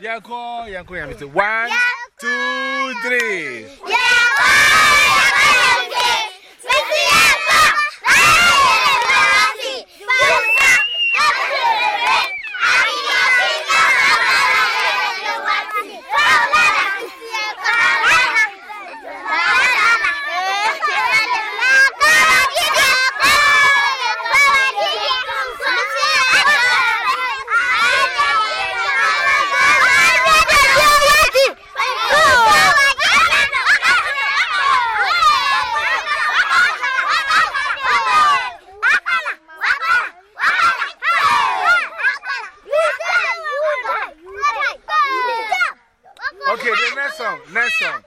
Yanko, Yanko, Yanko. One, two, three. Okay, the next song, next song.